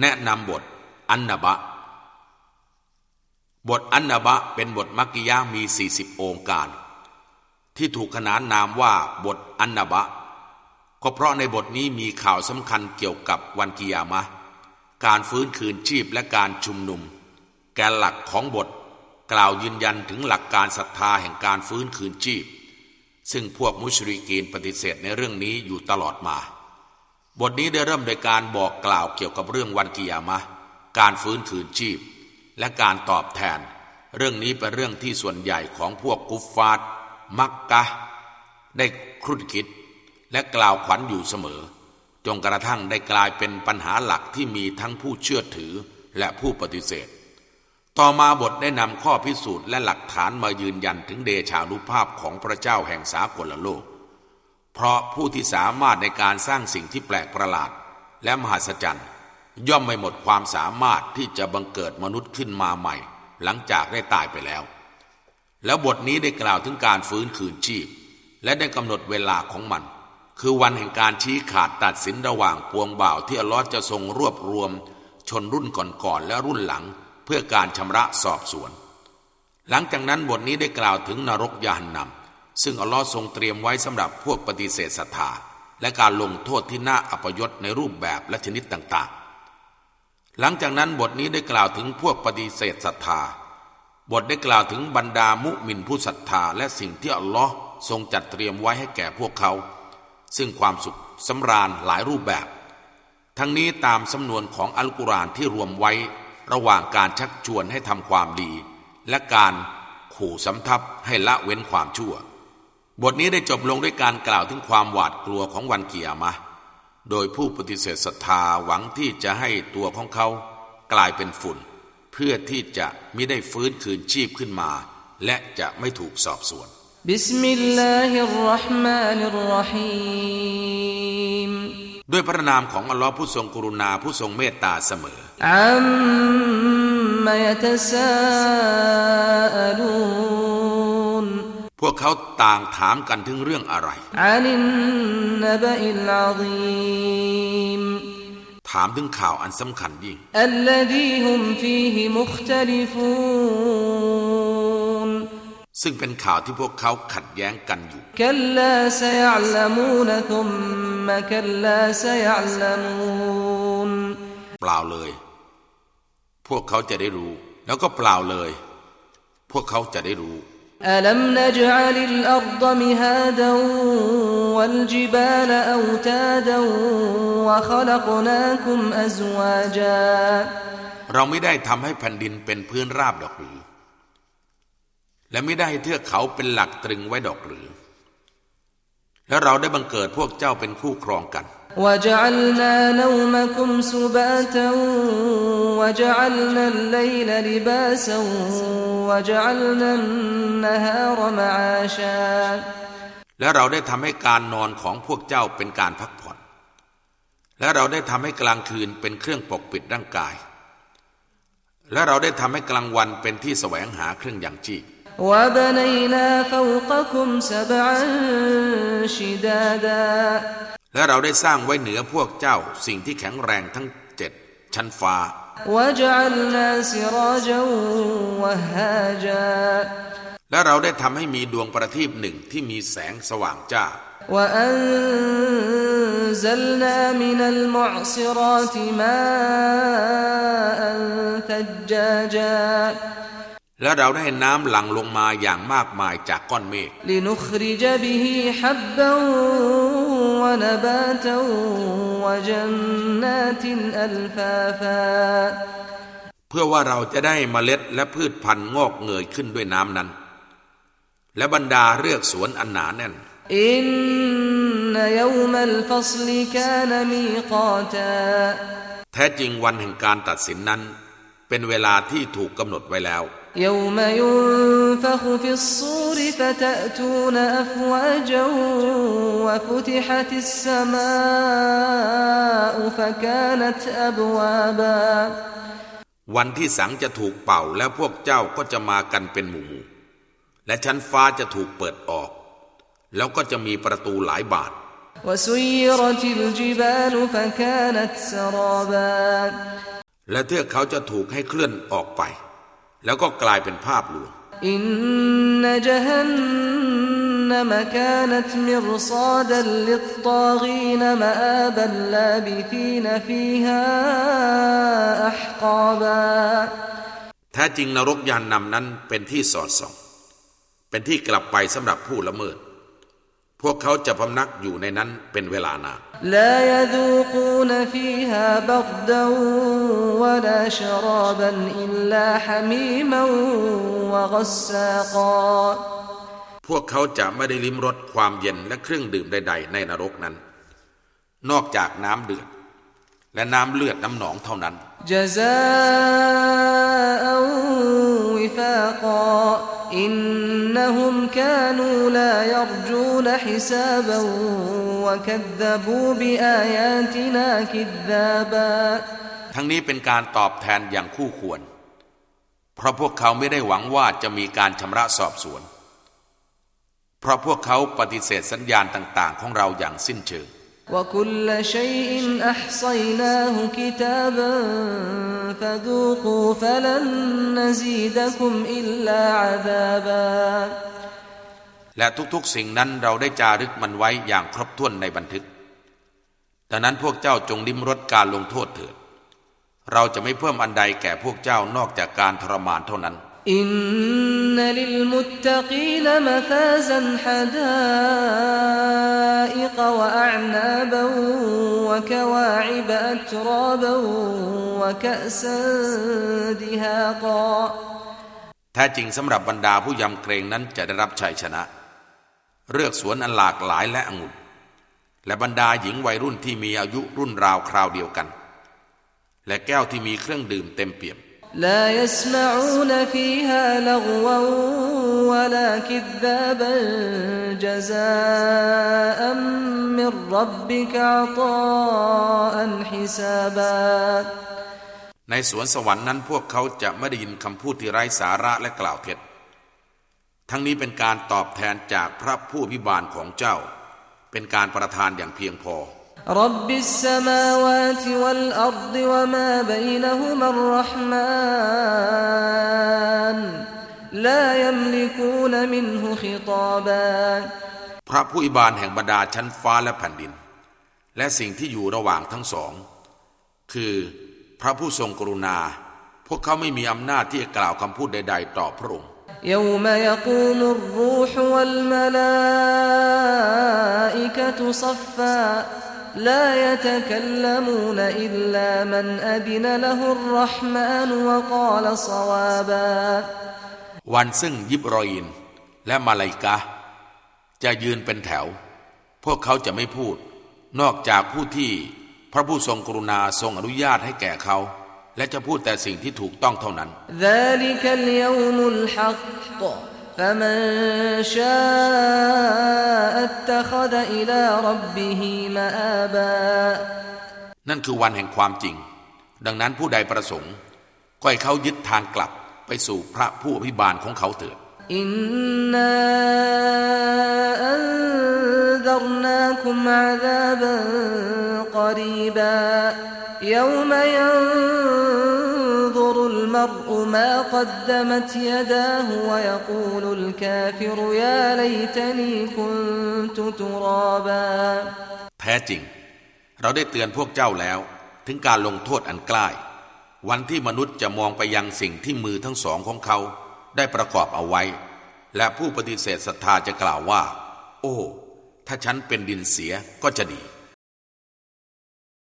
แนะนำบทอันนบะ บทอันนบะเป็นบทมักกิยามี40องค์การ ที่ถูกขนานนามว่าบทอันนบะ ก็เพราะในบทนี้มีข่าวสำคัญเกี่ยวกับวันกิยามะ การฟื้นคืนชีพและการชุมนุม แกนหลักของบทกล่าวยืนยันถึงหลักการศรัทธาแห่งการฟื้นคืนชีพ ซึ่งพวกมุชริกีนปฏิเสธในเรื่องนี้อยู่ตลอดมา บทนี้ได้เริ่มโดยการบอกกล่าวเกี่ยวกับเรื่องวันกิยามะ การฟื้นคืนชีพ และการตอบแทน เรื่องนี้เป็นเรื่องที่ส่วนใหญ่ของพวกกุฟฟาตมักกะ ได้ครุ่นคิด และกล่าวขวัญอยู่เสมอ จนกระทั่งได้กลายเป็นปัญหาหลักที่มีทั้งผู้เชื่อถือและผู้ปฏิเสธ ต่อมาบทได้นำข้อพิสูจน์และหลักฐานมายืนยันถึงเดชานุภาพของพระเจ้าแห่งสากลโลก เพราะผู้ที่สามารถในการสร้างสิ่งที่แปลกประหลาด และมหัศจรรย์ ย่อมไม่หมดความสามารถที่จะบังเกิดมนุษย์ขึ้นมาใหม่ หลังจากได้ตายไปแล้ว แล้วบทนี้ได้กล่าวถึงการฟื้นคืนชีพ และได้กำหนดเวลาของมัน คือวันแห่งการชี้ขาดตัดสินระหว่างปวงบ่าวที่อัลลอฮ์จะทรงรวบรวม ชนรุ่นก่อนๆและรุ่นหลัง เพื่อการชำระสอบสวน หลังจากนั้นบทนี้ได้กล่าวถึงนรกยานนำ ซึ่งอัลลอฮ์ทรงเตรียมไว้สำหรับพวกปฏิเสธศรัทธา และการลงโทษที่น่าอัปยศในรูปแบบและชนิดต่างๆ หลังจากนั้นบทนี้ได้กล่าวถึงพวกปฏิเสธศรัทธา บทได้กล่าวถึงบรรดามุมินผู้ศรัทธา และสิ่งที่อัลลอฮ์ทรงจัดเตรียมไว้ให้แก่พวกเขา ซึ่งความสุขสำราญหลายรูปแบบ ทั้งนี้ตามสำนวนของอัลกุรอานที่รวมไว้ ระหว่างการชักชวนให้ทำความดี และการขู่สำทับให้ละเว้นความชั่ว บทนี้ได้จบลงด้วยการกล่าวถึงความหวาดกลัวของวันกิยามะฮ์ โดยผู้ปฏิเสธศรัทธาหวังที่จะให้ตัวของเขากลายเป็นฝุ่น เพื่อที่จะไม่ได้ฟื้นคืนชีพขึ้นมา และจะไม่ถูกสอบสวนبسم الله الرحمن الرحيمด้วยพระนามของอัลลอฮ์ผู้ทรงกรุณาผู้ทรงเมตตาเสมออัมมายตซาลูพ วกเขาต่างถามกันถึงเรื่องอะไรถามถึงข่าวอันสำคัญยิ่งซึ่งเป็นข่าวที่พวกเขาขัดแย้งกันอยู่เปล่าเลย พวกเขาจะได้รู้ แล้วก็เปล่าเลย พวกเขาจะได้รู้ ألم نجعل الأرض مهادا والجبال أوتادا وخلقناكم أزواجا เราไม่ได้ทำให้แผ่นดินเป็นพื้นราบดอกหรือ และไม่ได้ให้เทือกเขาเป็นหลักตรึงไว้ดอกหรือ แล้วเราได้บังเกิดพวกเจ้าเป็นคู่ครองกัน وجعلنا نومكم سباتا وجعلنا الليل لباسا وجعلنا النهار معاشا และเราได้ทำให้การนอนของพวกเจ้าเป็นการพักผ่อน และเราได้ทำให้กลางคืนเป็นเครื่องปกปิดร่างกาย และเราได้ทำให้กลางวันเป็นที่แสวงหาเครื่องอย่างชีพ وبنينا فوقكم سبعا شدادا และเราได้สร้างไว้เหนือพวกเจ้าสิ่งที่แข็งแรงทั้งเจ็ดชั้นฟ้า และเราได้ทำให้มีดวงประทีปหนึ่งที่มีแสงสว่างจ้าและและเราได้น้ำหลั่งลงมาอย่างมากมายจากก้อนเมฆ เพื่อว่าเราจะได้เมล็ดและพืชพันธุ์งอกเงยขึ้นด้วยน้ำนั้น และบรรดาเรือกสวนอันหนาแน่นอินนยมัลฟัสลิกานมีกาตาแท้จริงวันแห่งการตัดสินนั้น เป็นเวลาที่ถูกกำหนดไว้แล้ว يوم ينفخ في الصور فتأتون أفواجا وفتحت السماء فكانت أبوابا วันที่สังจะถูกเป่าแล้วพวกเจ้าก็จะมากันเป็นหมู่ และชั้นฟ้าจะถูกเปิดออก แล้วก็จะมีประตูหลายบาน وسيرت الجبال فكانت سرابا และเทือกเขาจะถูกให้เคลื่อนออกไป แล้วก็กลายเป็นภาพลวงอินนจฮันนมกานตมิรซาดัลลิตตากีนมาอาบัลลาบิฟีนฟีฮาอัพกาบาแท้จริงนรกยานนำนั้นเป็นที่สอดส่อง เป็นที่กลับไปสำหรับผู้ละเมิด พวกเขาจะพำนักอยู่ในนั้นเป็นเวลานานพวกเขาจะไม่ได้ลิ้มรสความเย็นและเครื่องดื่มใด ๆ ในนรกนั้น นอกจากน้ำเดือด และน้ำเลือดน้ำหนองเท่านั้นอินนหุมกานูลายร يرجون حسابا وكذبوا بآياتنا كذابا ทั้งนี้เป็นการตอบแทนอย่างคู่ควร เพราะพวกเขาไม่ได้หวังว่าจะมีการชำระสอบสวน เพราะพวกเขาปฏิเสธสัญญาณต่าง ๆ ของเราอย่างสิ้นเชิง وكل شيء أحصيناه كتابا فذوقوا فلن نزيدكم إلا عذابا และทุกๆสิ่งนั้นเราได้จารึกมันไว้อย่างครบถ้วนในบันทึก ดังนั้นพวกเจ้าจงดิ้มรดการลงโทษเถิด เราจะไม่เพิ่มอันใดแก่พวกเจ้านอกจากการทรมานเท่านั้น إن للمتقين مفازا حدائق وأعنابا وكواعب أترابا وكأسا دهاقاแท้จริงสำหรับบรรดาผู้ยำเกรงนั้นจะได้รับชัยชนะ เลือกสวนอันหลากหลายและองุ่นและบรรดาหญิงวัยรุ่นที่มีอายุรุ่นราวคราวเดียวกัน และแก้วที่มีเครื่องดื่มเต็มเปี่ยม لا يسمعون فيها لغوا ولا كذابا جزاء من ربك عطاء حسابا ในสวนสวรรค์นั้นพวกเขาจะไม่ได้ยินคำพูดที่ไร้สาระและกล่าวเท็จ ทั้งนี้เป็นการตอบแทนจากพระผู้พิบาลของเจ้า เป็นการประทานอย่างเพียงพอรับบิสมาวาติวัลอัรดวมาบยนหุมัรรหมานลายัมลิกูนมินหุขิตาบาพระผู้อิบาลแห่งบรรดาชั้นฟ้าและแผ่นดิน และสิ่งที่อยู่ระหว่างทั้งสอง คือพระผู้ทรงกรุณา พวกเขาไม่มีอำนาจที่จะกล่าวคำพูดใด ๆ ต่อพระองค์ يوم يقوم الروح والملائكة صفا لا يتكلمون إلا من أذن له الرحمن وقال صوابا วันซึ่งยิบรอยินและมาลายกะห์จะยืนเป็นแถว พวกเขาจะไม่พูด นอกจากผู้ที่พระผู้ทรงกรุณาทรงอนุญาตให้แก่เขา และจะพูดแต่สิ่งที่ถูกต้องเท่านั้นนั่นคือวันแห่งความจริง ดังนั้นผู้ใดประสงค์ ก็ให้เขายึดทางกลับไปสู่พระผู้อภิบาลของเขาเถิดอินน أنذرناكم عذابا قريبا يوم ينظر المرء ما قدمت يداه ويقول الكافر يا ليتني كنت ترابا แท้จริง เราได้เตือนพวกเจ้าแล้ว ถึงการลงโทษอันใกล้ วันที่มนุษย์จะมองไปยังสิ่งที่มือทั้งสองของเขา ได้ประกอบเอาไว้ และผู้ปฏิเสธศรัทธาจะกล่าวว่า โอ้ ถ้าฉันเป็นดินเสียก็จะดี